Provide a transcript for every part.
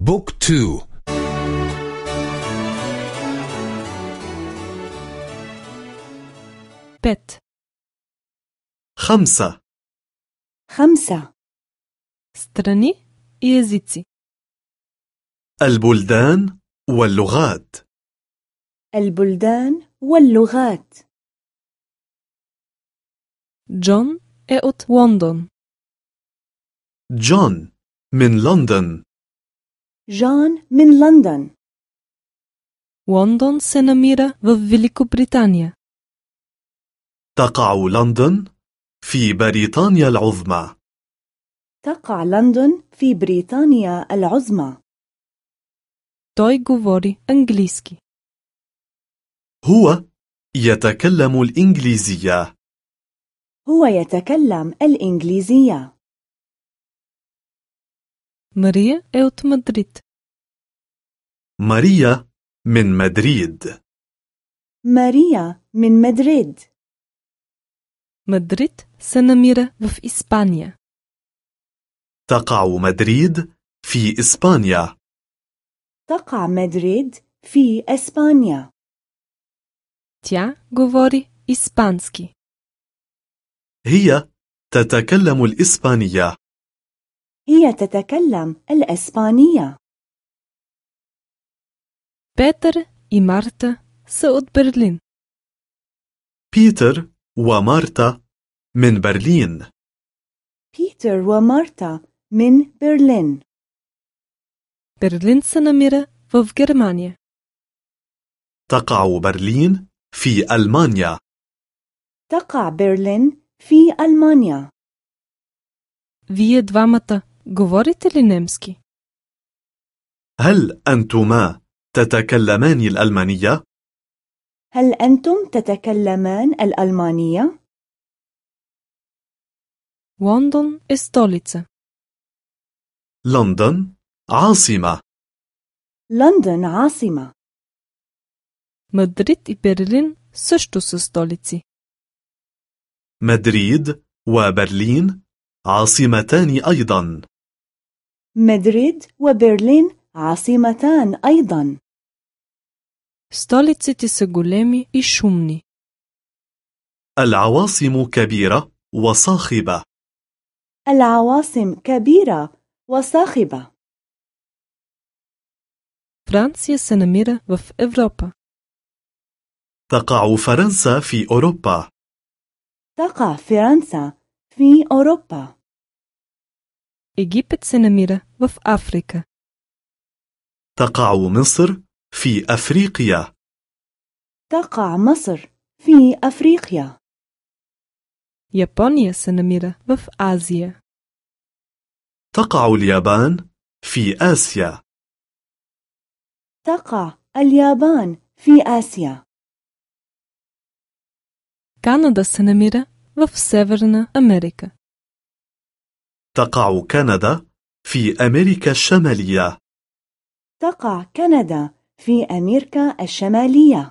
Book two. Пет. خمسة. خمسة. Страни и езици. البلدان واللغات. البلدان واللغات. Джон е от Лондон جون من لندن. جون من لندن Лондон се намира в Великобритания. تقع لندن في بريطانيا العظمى تقع لندن في بريطانيا العظمى Той говори английски. هو يتكلم الإنجليزية هو يتكلم الإنجليزية Мария е от Мадрид. ماريا من مدريد ماريا من مدريد Мадрид се намира в Испания. تقع مدريد في إسبانيا تقع مدريد في إسبانيا Тя говори испански. هي تتكلم الإسبانية هي تتكلم الإسبانية Петър и Марта са от Берлин. بيتر ومارتا من برلين بيتر ومارتا من برلين Берлин се намира в Германия. تقع برلين في ألمانيا تقع برلين في ألمانيا Вие двамата говорите ли немски? هل أنتما تتكلمان الألمانية؟ هل أنتم تتكلمان الألمانية؟ Лондон е столица. لندن عاصمة لندن عاصمة Мадрид и Берлин също са столици. مدريد وبرلين عاصمتان أيضا مدريد وبرلين عاصمتان أيضا Столиците са големи и шумни. العواصم كبيرة وصاخبة العواصم كبيرة وصاخبة Франция се намира в Европа. تقع فرنسا في أوروبا تقع فرنسا في أوروبا Египет се намира в Африка. تقع مصر في أفريقيا تقع مصر في أفريقيا Япония се намира в Азия. تقع اليابان في آسيا تقع اليابان في آسيا Канада се намира в Северна Америка. تقع كندا في أمريكا الشمالية تقع كندا في أمريكا الشمالية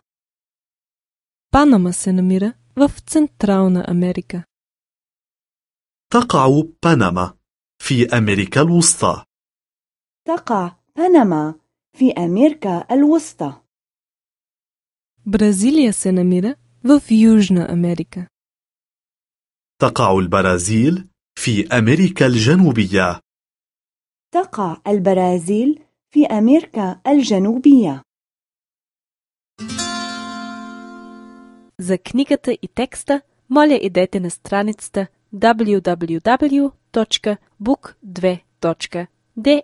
Панама се намира в Централна Америка. تقع بنما في أمريكا الوسطى تقع بنما في أمريكا الوسطى Бразилия се намира в Южна Америка. تقع البرازيل في أمريكا الجنوبية تقع البرازيل في أمريكا الجنوبية За книгата и текста, моля идете на страницата www.book2.de